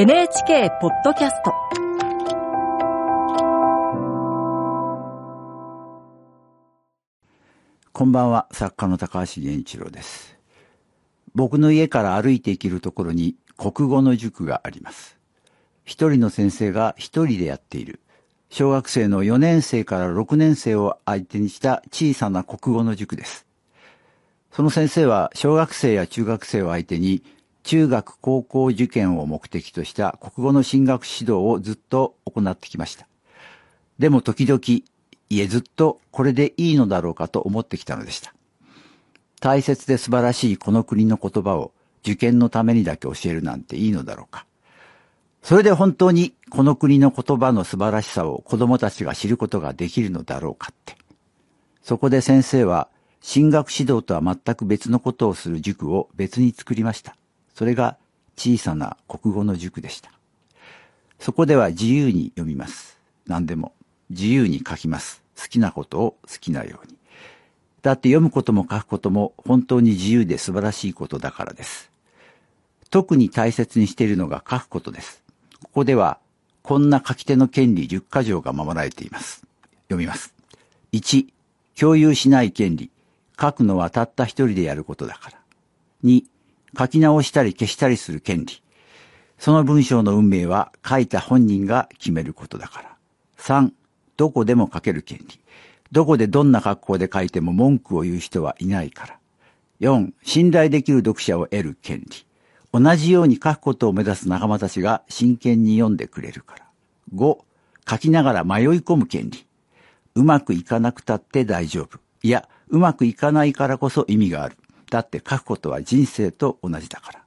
NHK ポッドキャストこんばんは、作家の高橋源一郎です。僕の家から歩いて行けるところに国語の塾があります。一人の先生が一人でやっている。小学生の4年生から6年生を相手にした小さな国語の塾です。その先生は小学生や中学生を相手に中学高校受験を目的とした国語の進学指導をずっと行ってきました。でも時々、いえずっとこれでいいのだろうかと思ってきたのでした。大切で素晴らしいこの国の言葉を受験のためにだけ教えるなんていいのだろうか。それで本当にこの国の言葉の素晴らしさを子供たちが知ることができるのだろうかって。そこで先生は進学指導とは全く別のことをする塾を別に作りました。それが小さな国語の塾でした。そこでは自由に読みます。何でも。自由に書きます。好きなことを好きなように。だって読むことも書くことも本当に自由で素晴らしいことだからです。特に大切にしているのが書くことです。ここでは、こんな書き手の権利10箇条が守られています。読みます。1、共有しない権利。書くのはたった一人でやることだから。2、書き直したり消したりする権利。その文章の運命は書いた本人が決めることだから。3、どこでも書ける権利。どこでどんな格好で書いても文句を言う人はいないから。4、信頼できる読者を得る権利。同じように書くことを目指す仲間たちが真剣に読んでくれるから。5、書きながら迷い込む権利。うまくいかなくたって大丈夫。いや、うまくいかないからこそ意味がある。だって書くことは人生と同じだから。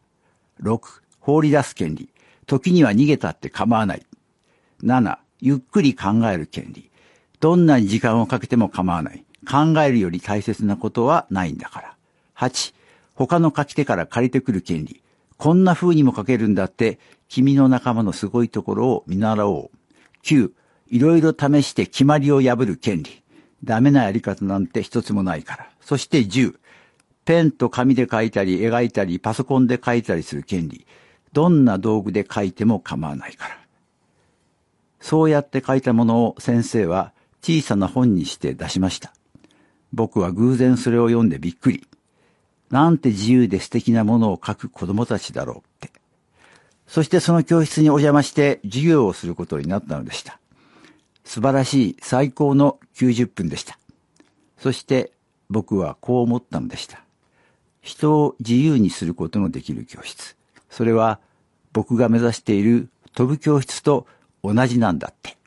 6、放り出す権利。時には逃げたって構わない。7、ゆっくり考える権利。どんなに時間をかけても構わない。考えるより大切なことはないんだから。8、他の書き手から借りてくる権利。こんな風にも書けるんだって、君の仲間のすごいところを見習おう。9、いろいろ試して決まりを破る権利。ダメなやり方なんて一つもないから。そして10、ペンと紙で書いたり描いたりパソコンで書いたりする権利。どんな道具で書いても構わないから。そうやって書いたものを先生は小さな本にして出しました。僕は偶然それを読んでびっくり。なんて自由で素敵なものを書く子供たちだろうって。そしてその教室にお邪魔して授業をすることになったのでした。素晴らしい最高の90分でした。そして僕はこう思ったのでした。人を自由にすることのできる教室。それは僕が目指している飛ぶ教室と同じなんだって。